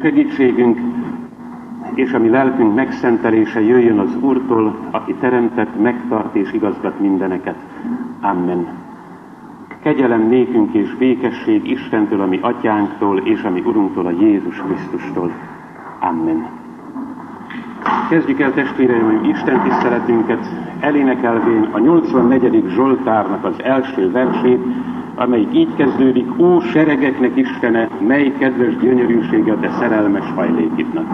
Segítségünk és a mi lelkünk megszentelése jöjjön az Úrtól, aki teremtett, megtart és igazgat mindeneket. Amen. Kegyelem nékünk és békesség Istentől, ami atyánktól és ami Urunktól, a Jézus Krisztustól. Amen. Kezdjük el testvéreim Isten tiszteletünket, elénekelvén a 84. Zsoltárnak az első versét, amelyik így kezdődik, Ó seregeknek Istene, mely kedves gyönyörűsége a te szerelmes hajlékidnak.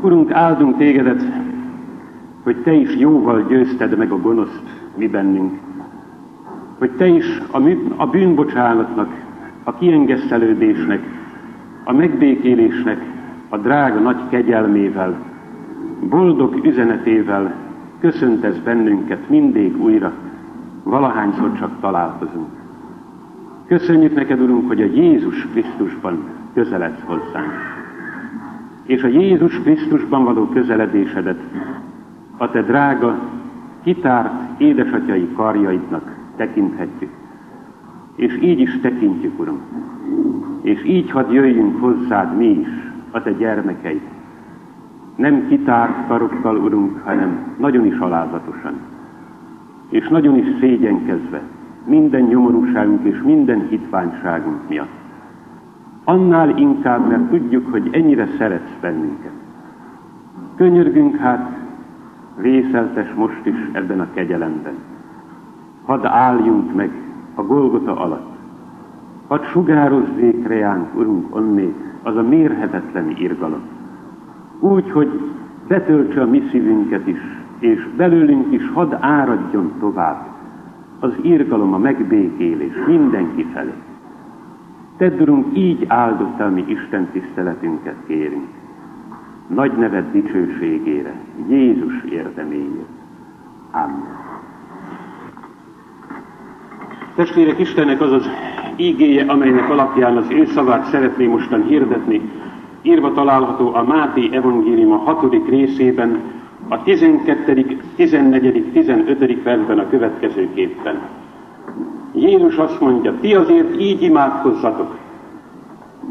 Urunk, áldunk tégedet, hogy te is jóval győzted meg a gonoszt mi bennünk. Hogy te is a, a bűnbocsánatnak, a kiengesztelődésnek, a megbékélésnek, a drága nagy kegyelmével, boldog üzenetével köszöntesz bennünket mindig újra, valahányszor csak találkozunk. Köszönjük neked, Urunk, hogy a Jézus Krisztusban közeledsz hozzánk és a Jézus Krisztusban való közeledésedet a te drága, kitárt édesatyai karjaidnak tekinthetjük. És így is tekintjük, Uram. És így hadd jöjjünk hozzád mi is, a te gyermekeid. Nem kitárt karokkal, Urunk, hanem nagyon is alázatosan. És nagyon is szégyenkezve minden nyomorúságunk és minden hitványságunk miatt. Annál inkább, mert tudjuk, hogy ennyire szeretsz bennünket. Könyörgünk hát, részeltes most is ebben a kegyelemben. Hadd álljunk meg a Golgota alatt. Hadd sugározzék reánk, Urunk, onnét az a mérhetetlen irgalom. Úgy, hogy betöltse a mi szívünket is, és belőlünk is hadd áradjon tovább az irgalom, a megbékélés mindenki felé. Tedd, Urunk, így áldott mi Isten tiszteletünket kérünk. Nagy neved dicsőségére, Jézus érdeméért. Amen. Testvérek, Istennek az az ígéje, amelynek alapján az ő szavát szeretném mostan hirdetni, írva található a Máté evangélium a hatodik részében, a 12., 14., 15. versben a következőképpen. Jézus azt mondja, ti azért így imádkozzatok.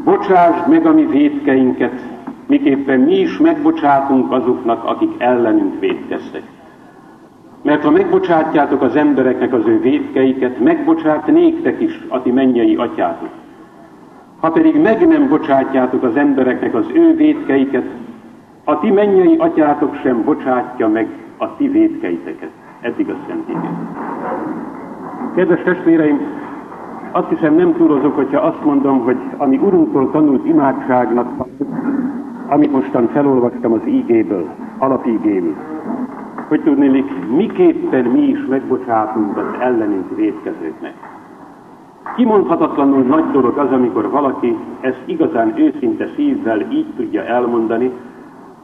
Bocsásd meg a mi védkeinket, miképpen mi is megbocsátunk azoknak, akik ellenünk védkeztek. Mert ha megbocsátjátok az embereknek az ő védkeiket, megbocsát néktek is a ti mennyei atyátok. Ha pedig meg nem bocsátjátok az embereknek az ő védkeiket, a ti mennyei atyátok sem bocsátja meg a ti védkeiteket. Eddig a Szent Kedves testvéreim, azt hiszem nem túlozok, hogyha azt mondom, hogy ami Urunktól tanult imádságnak, amit mostan felolvastam az ígéből, alapígéből. hogy tudnélik, miképpen mi is megbocsátunk az ellenünk védkezőknek. Kimondhatatlanul nagy dolog az, amikor valaki ezt igazán őszinte szívvel így tudja elmondani,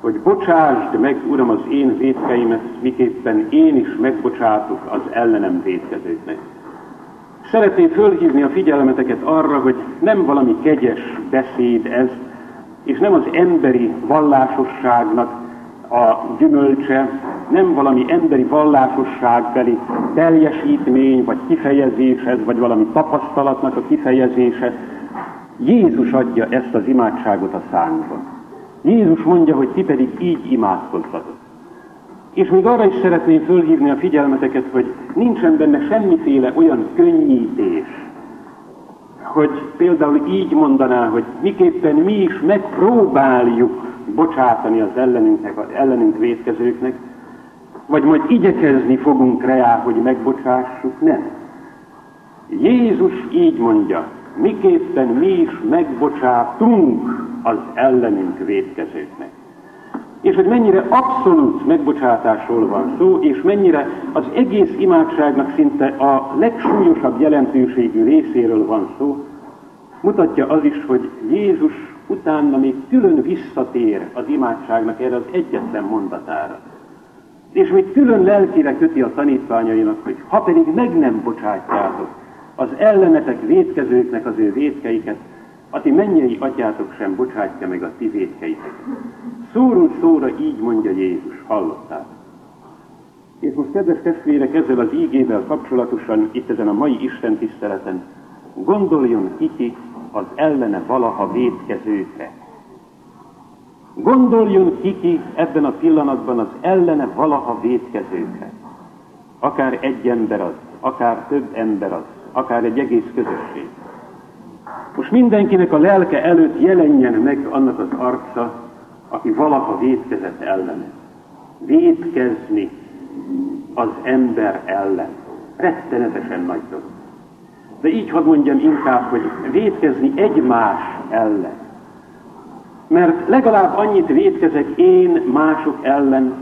hogy bocsásd meg, Uram, az én védkeimet, miképpen én is megbocsátok az ellenem védkezőknek. Szeretném fölhívni a figyelmeteket arra, hogy nem valami kegyes beszéd ez, és nem az emberi vallásosságnak a gyümölcse, nem valami emberi vallásosságbeli teljesítmény, vagy kifejezés ez, vagy valami tapasztalatnak a kifejezése. Jézus adja ezt az imádságot a szánkba. Jézus mondja, hogy ti pedig így imádkozzatok. És még arra is szeretném fölhívni a figyelmeteket, hogy nincsen benne semmiféle olyan könnyítés, hogy például így mondaná, hogy miképpen mi is megpróbáljuk bocsátani az ellenünknek, az ellenünk védkezőknek, vagy majd igyekezni fogunk rá, hogy megbocsássuk, nem. Jézus így mondja, miképpen mi is megbocsátunk az ellenünk védkezőknek. És hogy mennyire abszolút megbocsátásról van szó, és mennyire az egész imádságnak szinte a legsúlyosabb jelentőségű részéről van szó, mutatja az is, hogy Jézus utána még külön visszatér az imádságnak erre az egyetlen mondatára. És még külön lelkire köti a tanítványainak, hogy ha pedig meg nem bocsátjátok az ellenetek védkezőknek az ő védkeiket, a ti mennyei atyátok sem bocsátja meg a ti védkeiteket. Szóról szóra így mondja Jézus, hallották. És most, kedves testvérek, ezzel az ígével kapcsolatosan, itt ezen a mai Isten tiszteleten, gondoljon kiki az ellene valaha védkezőkre. Gondoljon kiki ebben a pillanatban az ellene valaha védkezőkre. Akár egy ember az, akár több ember az, akár egy egész közösség. Most mindenkinek a lelke előtt jelenjen meg annak az arca, aki valaha védkezett ellene. Védkezni az ember ellen. Rettenetesen nagy dolog. De így hadd mondjam inkább, hogy védkezni egymás ellen. Mert legalább annyit védkezek én mások ellen,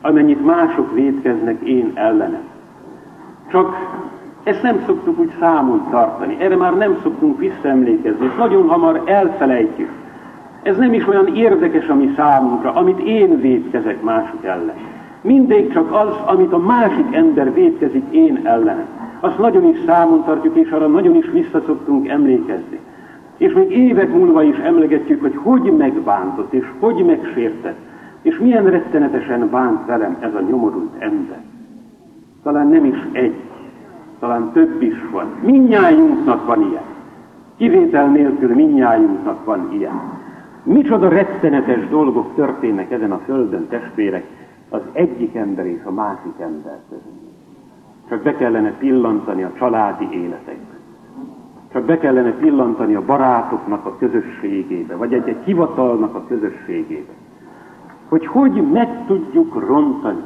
amennyit mások védkeznek én ellenem. Csak ezt nem szoktuk úgy számon tartani, erre már nem szoktunk visszaemlékezni, és nagyon hamar elfelejtjük. Ez nem is olyan érdekes a mi számunkra, amit én védkezek mások ellen. Mindig csak az, amit a másik ember védkezik én ellenem. Azt nagyon is számon tartjuk, és arra nagyon is visszaszoktunk emlékezni. És még évek múlva is emlegetjük, hogy hogy megbántott, és hogy megsértett, és milyen rettenetesen bánt velem ez a nyomorult ember. Talán nem is egy, talán több is van. Minnyájunknak van ilyen. Kivétel nélkül minnyájunknak van ilyen. Micsoda rettenetes dolgok történnek ezen a földön, testvérek, az egyik ember és a másik ember között. Csak be kellene pillantani a családi életekbe. Csak be kellene pillantani a barátoknak a közösségébe, vagy egy-egy hivatalnak a közösségébe. Hogy hogy meg tudjuk rontani,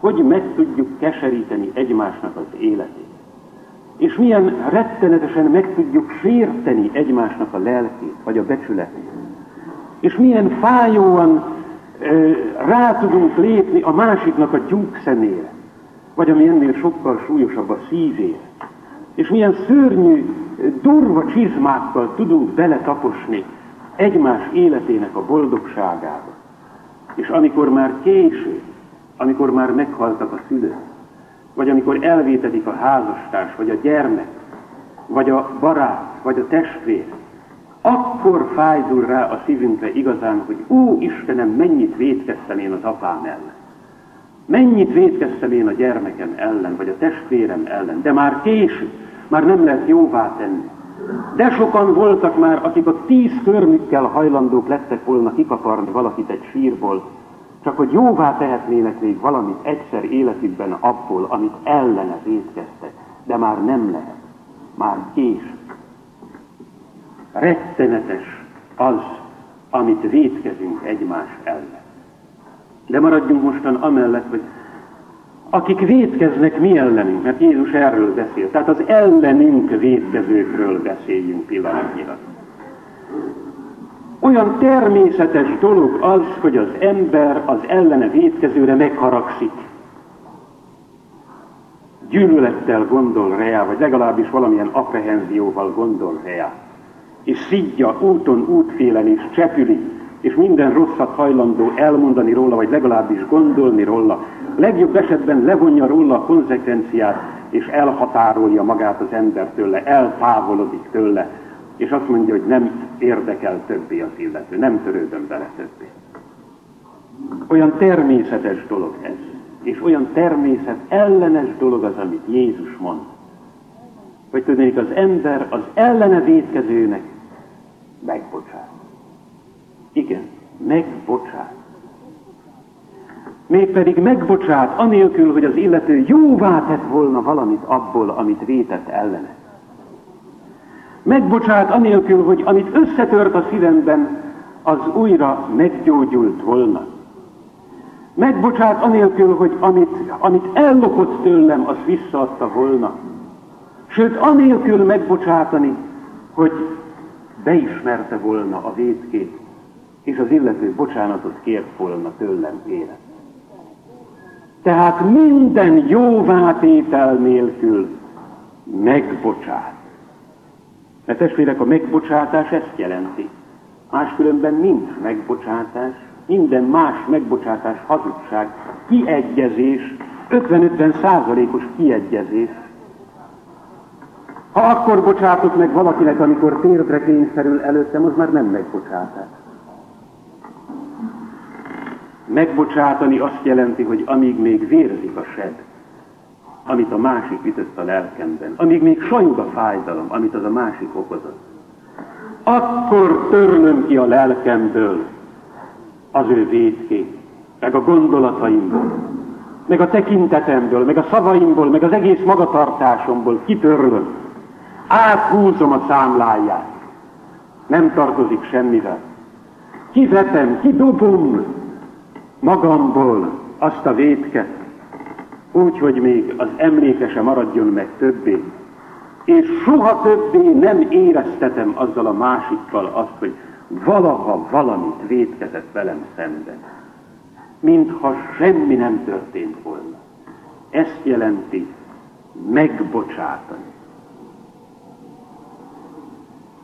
hogy meg tudjuk keseríteni egymásnak az életét. És milyen rettenetesen meg tudjuk sérteni egymásnak a lelkét, vagy a becsületét. És milyen fájóan ö, rá tudunk lépni a másiknak a gyúk szemére, vagy ami ennél sokkal súlyosabb a szívére. És milyen szörnyű, durva csizmákkal tudunk beletaposni egymás életének a boldogságába. És amikor már késő, amikor már meghaltak a szülők, vagy amikor elvétedik a házastárs, vagy a gyermek, vagy a barát, vagy a testvér, akkor fájdul rá a szívünkre igazán, hogy ó, Istenem, mennyit védkeztem én az apám ellen. Mennyit védkeztem én a gyermekem ellen, vagy a testvérem ellen, de már késő, már nem lehet jóvá tenni. De sokan voltak már, akik a tíz körmükkel hajlandók lettek volna kikaparni valakit egy sírból, csak hogy jóvá tehetnének még valamit egyszer életükben abból, amit ellene védkeztek, de már nem lehet, már késő. Rettenetes az, amit védkezünk egymás ellen. De maradjunk mostan amellett, hogy akik védkeznek mi ellenünk, mert Jézus erről beszél, tehát az ellenünk védkezőkről beszéljünk pillanatnyilag. Olyan természetes dolog az, hogy az ember az ellene védkezőre megharagszik. gyűlölettel gondol rá, vagy legalábbis valamilyen apprehenzióval gondol rá, és szidja úton, útfélen, és csepüli, és minden rosszat hajlandó elmondani róla, vagy legalábbis gondolni róla, legjobb esetben levonja róla a konzekvenciát, és elhatárolja magát az ember tőle, eltávolodik tőle, és azt mondja, hogy nem érdekel többé az illető, nem törődöm bele többé. Olyan természetes dolog ez, és olyan természet ellenes dolog az, amit Jézus mond. Hogy tudnék, az ember az ellene védkezőnek megbocsát. Igen, megbocsát. Mégpedig megbocsát, anélkül, hogy az illető jóvá tett volna valamit abból, amit vétett ellene. Megbocsát anélkül, hogy amit összetört a szívemben, az újra meggyógyult volna. Megbocsát anélkül, hogy amit, amit ellopott tőlem, az visszaadta volna. Sőt, anélkül megbocsátani, hogy beismerte volna a védkét, és az illető bocsánatot kért volna tőlem élet. Tehát minden jóvátétel nélkül megbocsát. Mert testvérek, a megbocsátás ezt jelenti. Máskülönben nincs megbocsátás, minden más megbocsátás hazugság, kiegyezés, 50-50 százalékos kiegyezés. Ha akkor bocsátok meg valakinek, amikor térdre kényszerül előttem, az már nem megbocsátás. Megbocsátani azt jelenti, hogy amíg még vérzik a sed, amit a másik ütött a lelkemben, amíg még sajog a fájdalom, amit az a másik okozott, akkor törlöm ki a lelkemből az ő védkét, meg a gondolataimból, meg a tekintetemből, meg a szavaimból, meg az egész magatartásomból kitörlöm, áthúzom a számláját, nem tartozik semmivel. Kivetem, kidobom magamból azt a védket, úgy, hogy még az emlékese maradjon meg többé, és soha többé nem éreztetem azzal a másikkal azt, hogy valaha valamit védkezett velem szemben, mintha semmi nem történt volna. Ezt jelenti megbocsátani.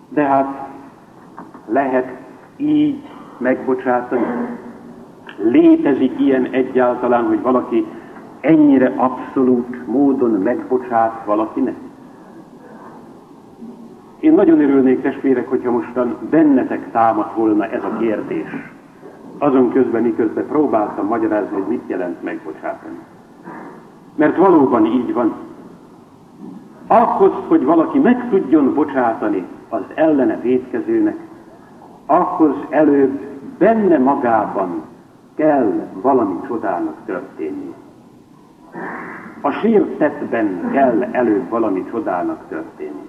De hát lehet így megbocsátani? Létezik ilyen egyáltalán, hogy valaki ennyire abszolút módon megbocsát valakinek? Én nagyon örülnék, testvérek, hogyha mostan bennetek támadt volna ez a kérdés. Azon közben, miközben próbáltam magyarázni, hogy mit jelent megbocsátani. Mert valóban így van. Ahhoz, hogy valaki meg tudjon bocsátani az ellene védkezőnek, ahhoz előbb benne magában kell valami csodának történni. A sértetben kell előbb valami csodának történni.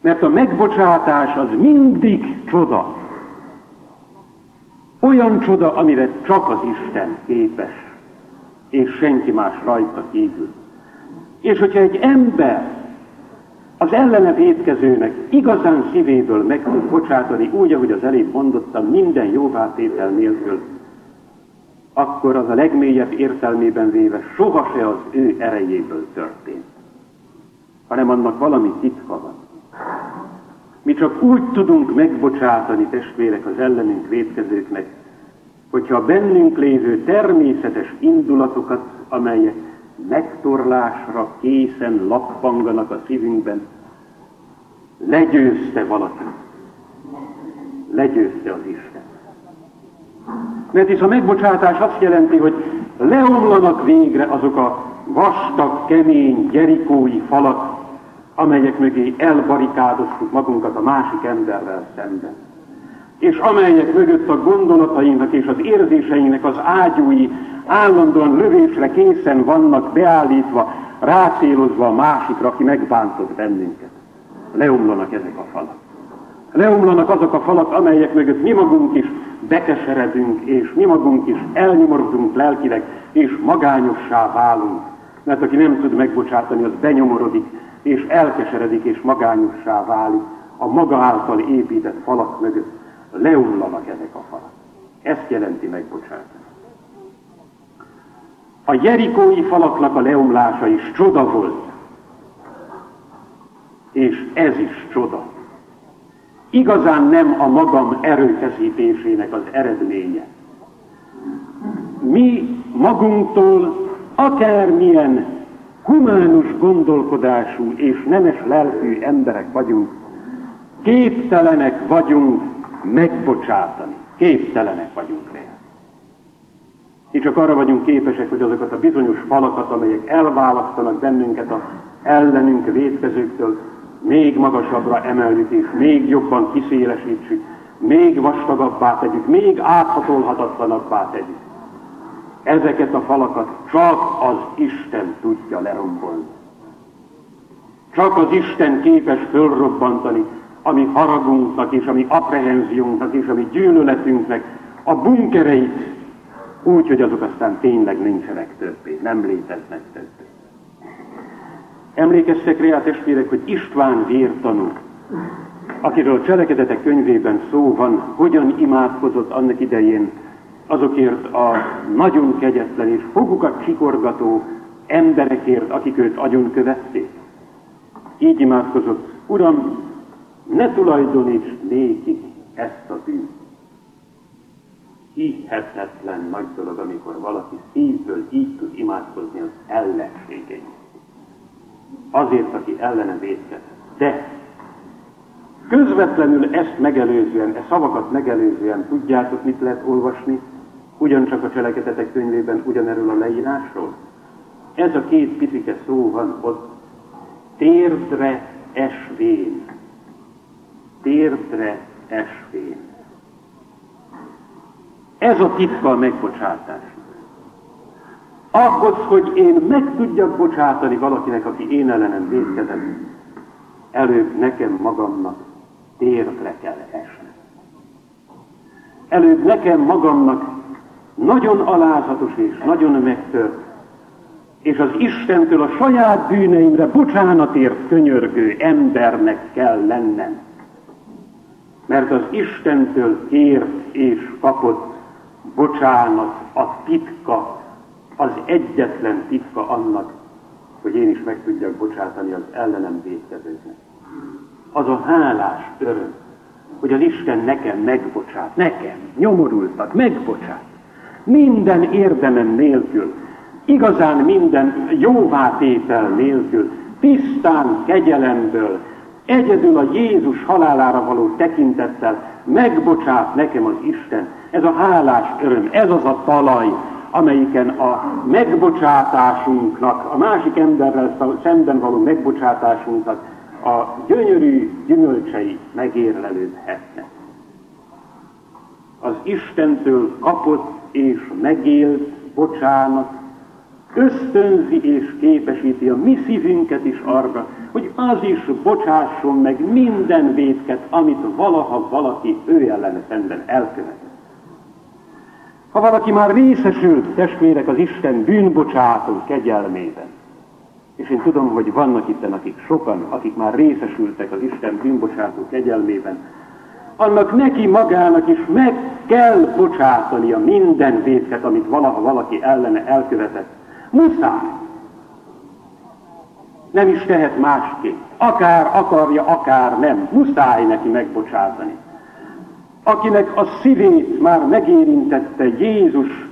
Mert a megbocsátás az mindig csoda. Olyan csoda, amire csak az Isten képes, és senki más rajta kívül. És hogyha egy ember az ellene védkezőnek igazán szívéből meg tud bocsátani, úgy, ahogy az elég mondottam, minden jóvátétel nélkül, akkor az a legmélyebb értelmében véve soha se az ő erejéből történt, hanem annak valami titka van. Mi csak úgy tudunk megbocsátani testvérek az ellenünk védkezőknek, hogyha a bennünk lévő természetes indulatokat, amelyek megtorlásra készen lappanganak a szívünkben, legyőzte valaki. Legyőzte az Isten. Mert hisz a megbocsátás azt jelenti, hogy leomlanak végre azok a vastag, kemény, gyerikói falak, amelyek mögé elbarikádoztuk magunkat a másik emberrel szemben. És amelyek mögött a gondolatainknak és az érzéseinknek az ágyúi állandóan lövésre készen vannak beállítva, rácélozva a másikra, aki megbántott bennünket. Leomlanak ezek a falak. Leomlanak azok a falak, amelyek mögött mi magunk is bekeseredünk, és mi magunk is elnyomorodunk lelkileg, és magányossá válunk. Mert aki nem tud megbocsátani, az benyomorodik, és elkeseredik, és magányossá válik a maga által épített falak mögött. Leomlanak ezek a falak. Ezt jelenti megbocsátani. A jerikói falaknak a leomlása is csoda volt. És ez is csoda. Igazán nem a magam erőfeszítésének az eredménye. Mi magunktól akármilyen humánus gondolkodású és nemes lelkű emberek vagyunk, képtelenek vagyunk megbocsátani. Képtelenek vagyunk rá. És csak arra vagyunk képesek, hogy azokat a bizonyos falakat, amelyek elválasztanak bennünket az ellenünk védkezőktől, még magasabbra emeljük és még jobban kiszélesítsük, még vastagabbá tegyük, még áthatolhatatlanabbá tegyük. Ezeket a falakat csak az Isten tudja lerombolni. Csak az Isten képes fölrobbantani ami haragunknak és ami apprehenziónknak és ami gyűlöletünknek a bunkereit, úgy, hogy azok aztán tényleg nincsenek többé, nem léteznek többé. Emlékeztek rá, testvérek, hogy István vértanú, akiről cselekedetek könyvében szó van, hogyan imádkozott annak idején azokért a nagyon kegyetlen és fogukat csikorgató emberekért, akik őt agyon követték. Így imádkozott, Uram, ne tulajdoníts nékik ezt a bűnt. Hihetetlen nagy dolog, amikor valaki szívből így tud imádkozni az ellenségei. Azért, aki ellene védkezett. De közvetlenül ezt megelőzően, e szavakat megelőzően tudjátok, mit lehet olvasni, ugyancsak a cselekedetek könyvében ugyanerről a leírásról. Ez a két picike szó van ott, térdre esvén térdre esvén. Ez a titka a megbocsátás. Ahhoz, hogy én meg tudjak bocsátani valakinek, aki én ellenem védkezem, előbb nekem magamnak térdre kell esni. Előbb nekem magamnak nagyon alázatos és nagyon megtört, és az Istentől a saját bűneimre bocsánatért könyörgő embernek kell lennem mert az Istentől kért és kapott bocsánat a titka, az egyetlen titka annak, hogy én is meg tudjak bocsátani az ellenem védkezőknek. Az a hálás öröm, hogy az Isten nekem megbocsát, nekem, nyomorultak, megbocsát. Minden érdemem nélkül, igazán minden jóvátétel nélkül, tisztán kegyelemből, Egyedül a Jézus halálára való tekintettel megbocsát nekem az Isten. Ez a hálás öröm, ez az a talaj, amelyiken a megbocsátásunknak, a másik emberrel szemben való megbocsátásunknak a gyönyörű gyümölcsei megérlelődhetnek. Az Istentől kapott és megélt bocsánat ösztönzi és képesíti a mi szívünket is arra, hogy az is bocsásson meg minden védket, amit valaha valaki ő ellene szemben elkövetett. Ha valaki már részesült, testvérek, az Isten bűnbocsátó kegyelmében, és én tudom, hogy vannak itt, akik sokan, akik már részesültek az Isten bűnbocsátó kegyelmében, annak neki magának is meg kell bocsátania minden védket, amit valaha valaki ellene elkövetett, Muszáj. Nem is tehet másképp. Akár akarja, akár nem. Muszáj neki megbocsátani. Akinek a szívét már megérintette Jézus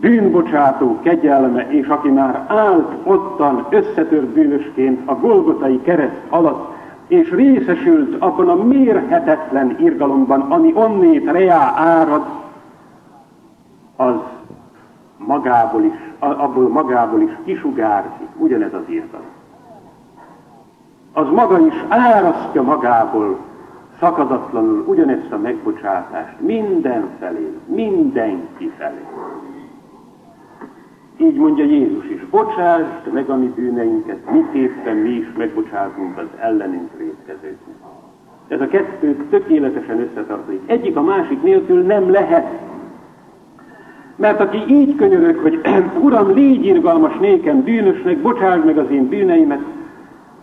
bűnbocsátó kegyelme, és aki már állt ottan összetört bűnösként a Golgotai kereszt alatt, és részesült abban a mérhetetlen irgalomban, ami onnét reá árad, az magából is, abból magából is kisugárzik ugyanez az írtalom. Az maga is árasztja magából szakadatlanul ugyanezt a megbocsátást mindenfelé, mindenki felé. Így mondja Jézus is, bocsásd meg a mi bűneinket, miképpen mi is megbocsátunk az ellenünk védkezőknek. Ez a kettő tökéletesen összetartozik. Egyik a másik nélkül nem lehet. Mert aki így könyörög, hogy Uram, légy irgalmas nékem, bűnösnek, bocsásd meg az én bűneimet,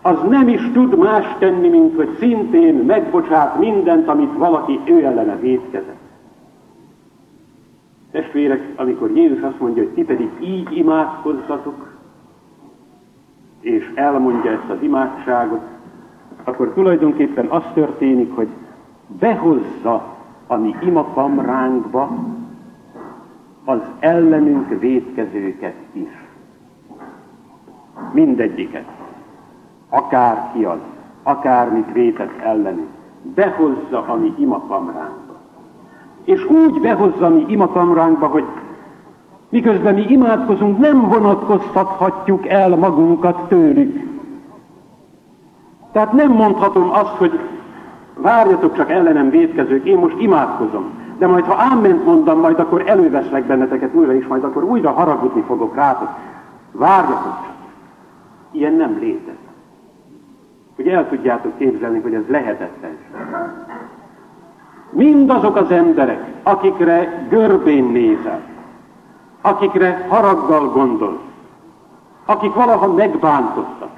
az nem is tud más tenni, mint hogy szintén megbocsát mindent, amit valaki ő ellene védkezett. Testvérek, amikor Jézus azt mondja, hogy ti pedig így imádkozzatok, és elmondja ezt az imádságot, akkor tulajdonképpen az történik, hogy behozza a mi imakamránkba az ellenünk védkezőket is. Mindegyiket. Akárki az, akármit vétett ellenünk. Behozza a mi imakamránkba. És úgy behozza a mi imakamránkba, hogy miközben mi imádkozunk, nem vonatkoztathatjuk el magunkat tőlük. Tehát nem mondhatom azt, hogy várjatok csak ellenem védkezők, én most imádkozom. De majd, ha ámment mondom, majd akkor előveszlek benneteket újra, és majd akkor újra haragudni fogok rátok. Várjatok csak. Ilyen nem létezik. Hogy el tudjátok képzelni, hogy ez lehetetlen. Mindazok az emberek, akikre görbén nézel, akikre haraggal gondol, akik valaha megbántottak,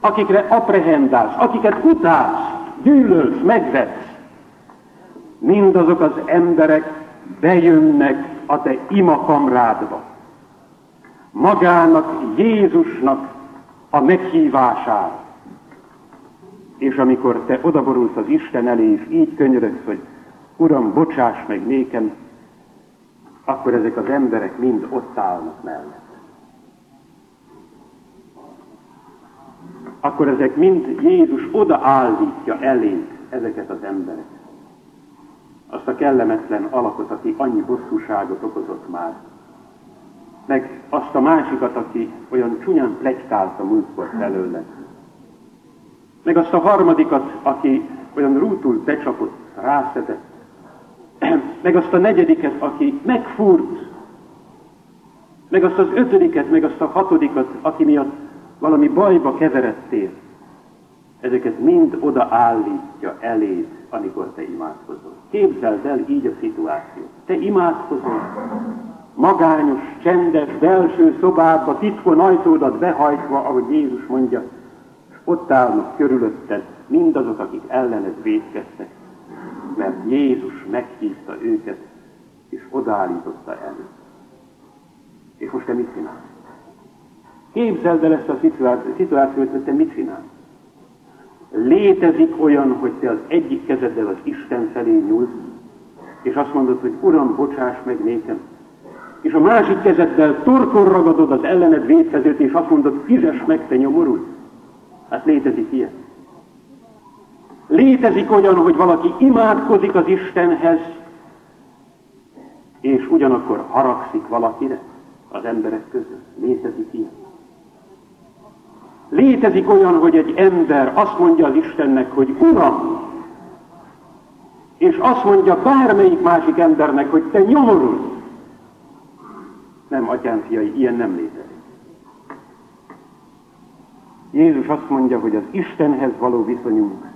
akikre aprehendálsz, akiket utálsz, gyűlölsz, megvetsz, mindazok az emberek bejönnek a te imakamrádba. Magának, Jézusnak a meghívására. És amikor te odaborulsz az Isten elé, és így könyörögsz, hogy Uram, bocsáss meg nékem, akkor ezek az emberek mind ott állnak mellett. Akkor ezek mind Jézus odaállítja elénk ezeket az embereket. Azt a kellemetlen alakot, aki annyi bosszúságot okozott már. Meg azt a másikat, aki olyan csúnyán plegykált a múltkor felőle. Meg azt a harmadikat, aki olyan rútul becsapott, rászedett meg azt a negyediket, aki megfúrt, meg azt az ötödiket, meg azt a hatodikat, aki miatt valami bajba keveredtél. Ezeket mind odaállítja eléd, amikor te imádkozol. Képzeld el így a szituációt. Te imádkozol, magányos, csendes, belső szobába, titkon ajtódat behajtva, ahogy Jézus mondja, ott állnak körülötted mindazok, akik ellened védkeztek mert Jézus meghívta őket, és odaállította elő. És most te mit csinálsz? Képzeld el ezt a szituációt, hogy te mit csinálsz. Létezik olyan, hogy te az egyik kezeddel az Isten felé nyúlsz, és azt mondod, hogy Uram, bocsáss meg nékem. És a másik kezeddel torkon ragadod az ellened védkezőt, és azt mondod, fizes meg, te nyomorult. Hát létezik ilyen. Létezik olyan, hogy valaki imádkozik az Istenhez, és ugyanakkor haragszik valakire az emberek között. Létezik ilyen. Létezik olyan, hogy egy ember azt mondja az Istennek, hogy Uram, és azt mondja bármelyik másik embernek, hogy te nyomorul. Nem, atyám fiai, ilyen nem létezik. Jézus azt mondja, hogy az Istenhez való viszonyunk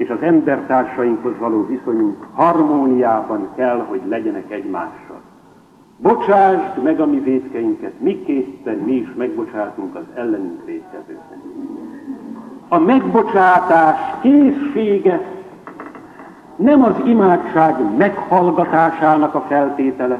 és az embertársainkhoz való viszonyunk harmóniában kell, hogy legyenek egymással. Bocsásd meg a mi védkeinket, miképpen mi is megbocsátunk az ellenünk védkezőknek. A megbocsátás készsége nem az imádság meghallgatásának a feltétele,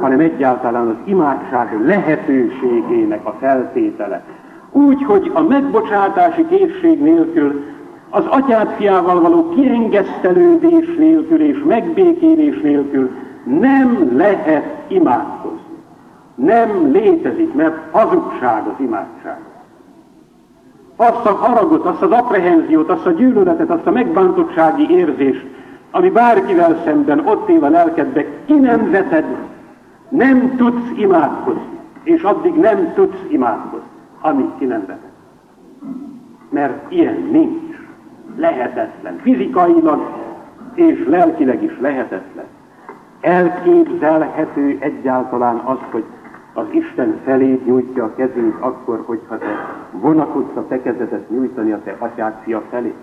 hanem egyáltalán az imádság lehetőségének a feltétele. Úgy, hogy a megbocsátási készség nélkül az atyát fiával való kiengesztelődés nélkül és megbékélés nélkül nem lehet imádkozni. Nem létezik, mert hazugság az imádság. Azt a haragot, azt az apprehenziót, azt a gyűlöletet, azt a megbántottsági érzést, ami bárkivel szemben ott él a lelkedbe, ki nem veted, nem tudsz imádkozni, és addig nem tudsz imádkozni, amíg ki nem veted. Mert ilyen nincs lehetetlen. Fizikailag és lelkileg is lehetetlen. Elképzelhető egyáltalán az, hogy az Isten felé nyújtja a kezét akkor, hogyha te vonakodsz a te kezedet nyújtani a te atyád fia felé,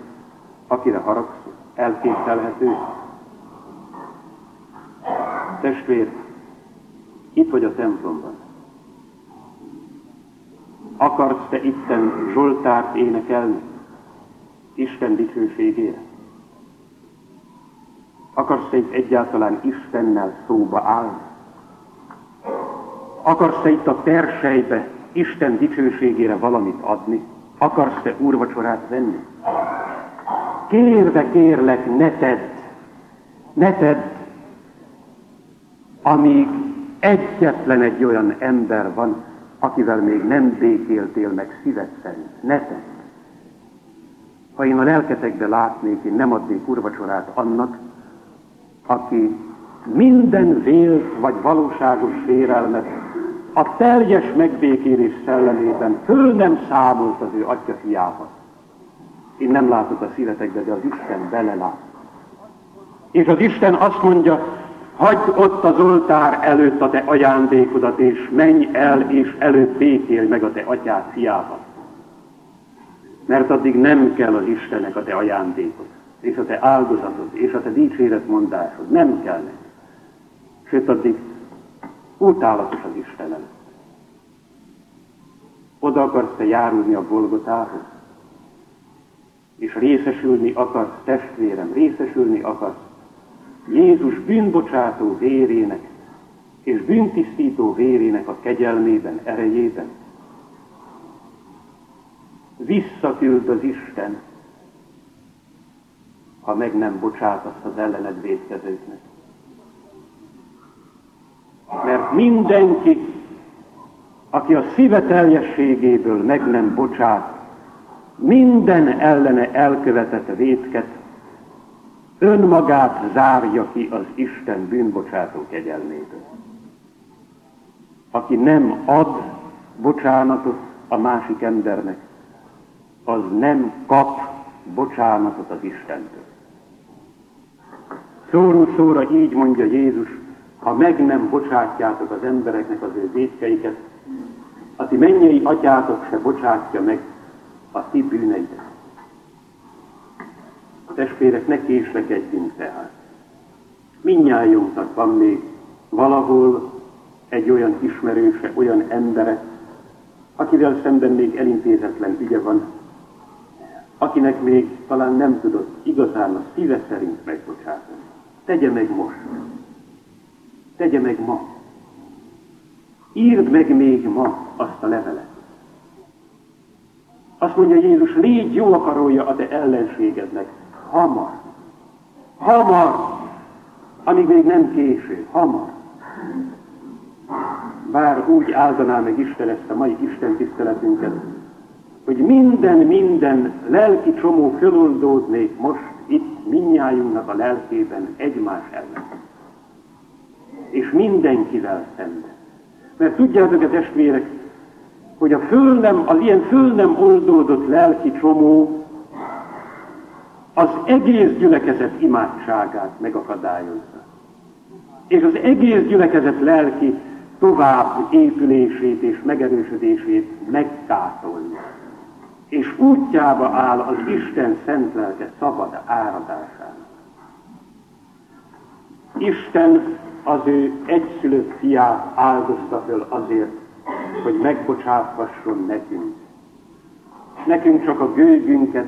akire haragszol. Elképzelhető. Testvér, itt vagy a templomban. Akarsz te itten Zsoltárt énekelni? Isten dicsőségére? Akarsz te egyáltalán Istennel szóba állni? Akarsz te itt a persejbe Isten dicsőségére valamit adni? Akarsz te úrvacsorát venni? Kérve kérlek, ne tedd, ne tedd, amíg egyetlen egy olyan ember van, akivel még nem békéltél meg szíved szerint. Ne tedd. Ha én a lelketekbe látnék, én nem adnék urvacsorát annak, aki minden vélt vagy valóságos félelmet a teljes megbékélés szellemében föl nem számolt az ő atya fiába. Én nem látok a szívetekbe, de az Isten belelát. És az Isten azt mondja, hagyd ott az oltár előtt a te ajándékodat, és menj el, és előtt békél meg a te atyád fiába. Mert addig nem kell az Istennek a te ajándékod, és a te áldozatod, és a te dicséretmondásod. Nem kell neki. Sőt, addig utálatos az Isten előtt. Oda akarsz te járulni a Golgotához, és részesülni akarsz, testvérem, részesülni akarsz Jézus bűnbocsátó vérének és bűntisztító vérének a kegyelmében, erejében. Visszaküld az Isten, ha meg nem bocsátasz az ellened védkezőknek. Mert mindenki, aki a szíve teljességéből meg nem bocsát, minden ellene elkövetett védket, önmagát zárja ki az Isten bűnbocsátó kegyelméből. Aki nem ad bocsánatot a másik embernek, az nem kap bocsánatot az Istentől. Szóró szóra így mondja Jézus, ha meg nem bocsátjátok az embereknek az ő védkeiket, a ti mennyei atyátok se bocsátja meg a ti bűneidet. Testvérek, ne késlekedjünk tehát. Mindnyájunknak van még valahol egy olyan ismerőse, olyan embere, akivel szemben még elintézetlen ügye van, akinek még talán nem tudott igazán a szíve szerint megbocsátani. Tegye meg most. Tegye meg ma. Írd meg még ma azt a levelet. Azt mondja Jézus, légy jó akarója a te ellenségednek. Hamar. Hamar. Amíg még nem késő. Hamar. Bár úgy áldaná meg Isten ezt a mai Isten tiszteletünket, hogy minden, minden lelki csomó föloldódnék most itt minnyájunknak a lelkében egymás ellen. És mindenkivel szemben. Mert tudjátok, a testvérek, hogy a föl nem, az ilyen föl nem oldódott lelki csomó az egész gyülekezet imádságát megakadályozza. És az egész gyülekezet lelki tovább épülését és megerősödését megkátolja. És útjába áll az Isten szent lelke szabad áradásának. Isten az ő egyszülött fiát áldozta föl azért, hogy megbocsáthasson nekünk. Nekünk csak a gőgünket,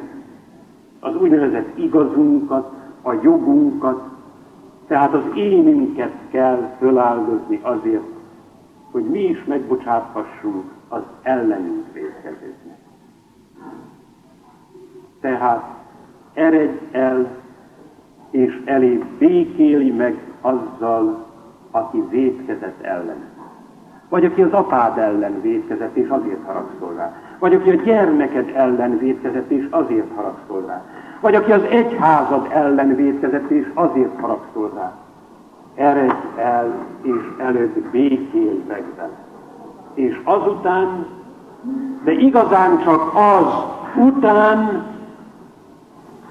az úgynevezett igazunkat, a jogunkat, tehát az énünket kell föláldozni azért, hogy mi is megbocsáthassunk az ellenünk védkezőknek. Tehát eredj el, és elég békéli meg azzal, aki védkezett ellen. Vagy aki az apád ellen védkezett, és azért haragszol rá. Vagy aki a gyermeked ellen védkezett, és azért haragszol rá. Vagy aki az egyházad ellen védkezett, és azért haragszol rá. Eredj el, és előtt békél meg vele. És azután, de igazán csak az után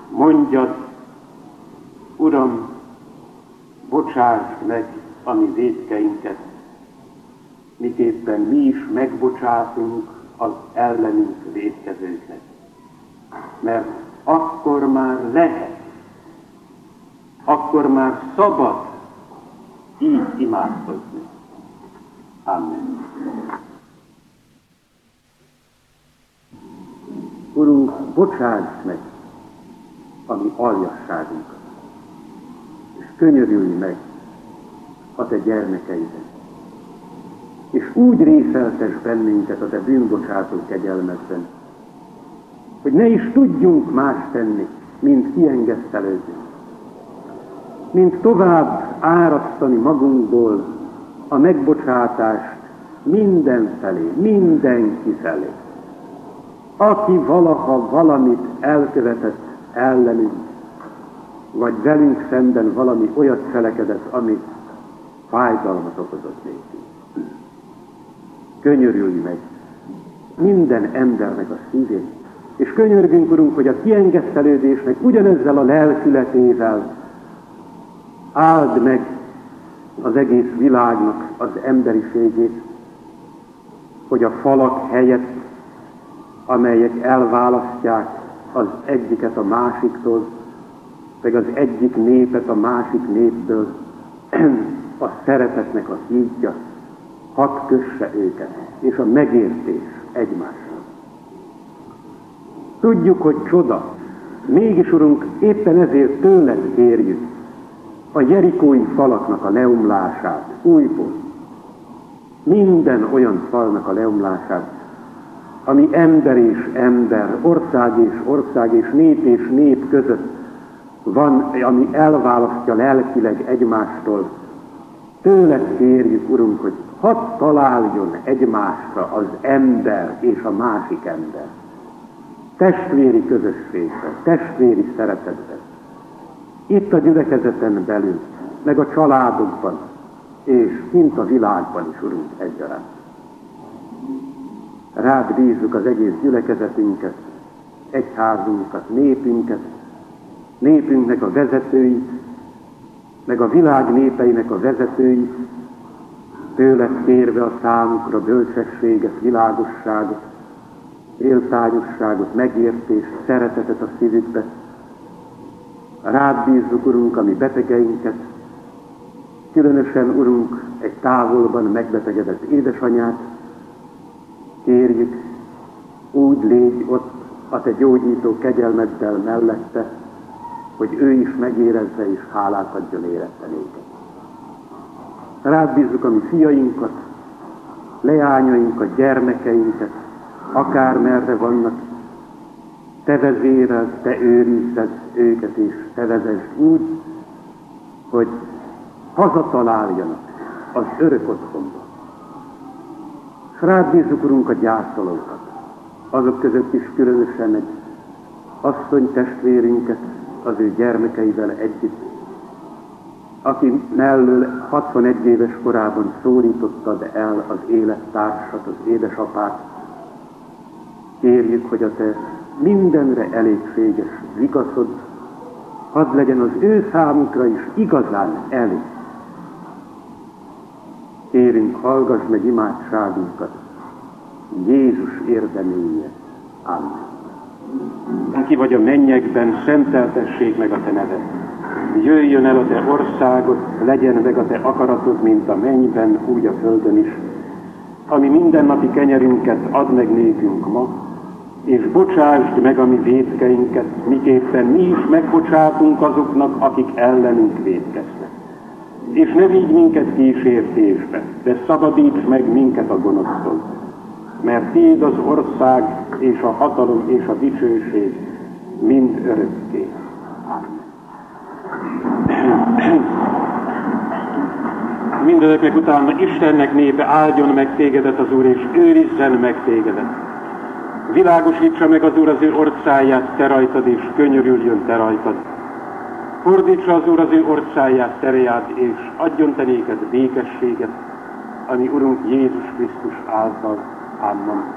mondjad, Uram, bocsáss meg a mi védkeinket, miképpen mi is megbocsátunk az ellenünk védkezőknek. Mert akkor már lehet, akkor már szabad így imádkozni. Amen. Urunk, bocsáss meg a mi aljasságunkat, és könyörülj meg a te gyermekeiden és úgy részeltes bennünket a te bűnbocsátó kegyelmedben, hogy ne is tudjunk más tenni, mint kiengesztelődni, mint tovább árasztani magunkból a megbocsátást mindenfelé, mindenki felé. Aki valaha valamit elkövetett ellenünk, vagy velünk szemben valami olyat cselekedett, ami fájdalmat okozott nékünk. Könyörülj meg. Minden embernek a szívét, és könyörgünk, Urunk, hogy a kiengesztelődésnek ugyanezzel a lelkületével áld meg az egész világnak az emberiségét, hogy a falak helyett, amelyek elválasztják az egyiket a másiktól, meg az egyik népet a másik néptől, a szeretetnek a hídja, hadd kösse őket, és a megértés egymásra. Tudjuk, hogy csoda, mégis, Urunk, éppen ezért tőled kérjük a jerikói falaknak a leomlását, újból. Minden olyan falnak a leomlását, ami ember és ember, ország és ország és nép és nép között van, ami elválasztja lelkileg egymástól. Tőled kérjük, Urunk, hogy hadd találjon egymásra az ember és a másik ember. Testvéri közösségben, testvéri szeretetben. Itt a gyülekezeten belül, meg a családokban, és mint a világban is, Urunk, egyaránt. Rád bízzuk az egész gyülekezetünket, egyházunkat, népünket, népünknek a vezetőit, meg a világ népeinek a vezetőit, tőled kérve a számukra bölcsességet, világosságot, éltányosságot, megértést, szeretetet a szívükbe. Rád bízzuk, Urunk, a mi betegeinket, különösen, Urunk, egy távolban megbetegedett édesanyát, kérjük, úgy légy ott a Te gyógyító kegyelmeddel mellette, hogy ő is megérezze és hálát adjon érette néked. Rád bízzuk a mi fiainkat, leányainkat, gyermekeinket, akár merre vannak, te vezéreld, te őrizzed őket, és te vezesd úgy, hogy hazataláljanak az örök otthonba. Rád bízzuk, Urunk, a gyászolókat, azok között is különösen egy asszony testvérünket, az ő gyermekeivel együtt, aki mellől 61 éves korában szólítottad el az élettársat, az édesapát, kérjük, hogy a te mindenre elégséges vigaszod, hadd legyen az ő számukra is igazán elég. Kérünk, hallgass meg imádságunkat, Jézus érdeméje. Amen. Aki vagy a mennyekben, szenteltessék meg a te neved. Jöjjön el a te országod, legyen meg a te akaratod, mint a mennyben, úgy a földön is. Ami mindennapi kenyerünket add meg nékünk ma, és bocsásd meg a mi védkeinket, miképpen mi is megbocsátunk azoknak, akik ellenünk védkeznek. És ne vigy minket kísértésbe, de szabadíts meg minket a gonosztól mert Tiéd az ország és a hatalom és a dicsőség mind örökké. Mindezeknek utána Istennek népe áldjon meg tégedet az Úr, és őrizzen meg tégedet. Világosítsa meg az Úr az ő orcáját te rajtad, és könyörüljön te rajtad. Fordítsa az Úr az ő orcáját tereját, és adjon te néked békességet, ami Urunk Jézus Krisztus által Amen.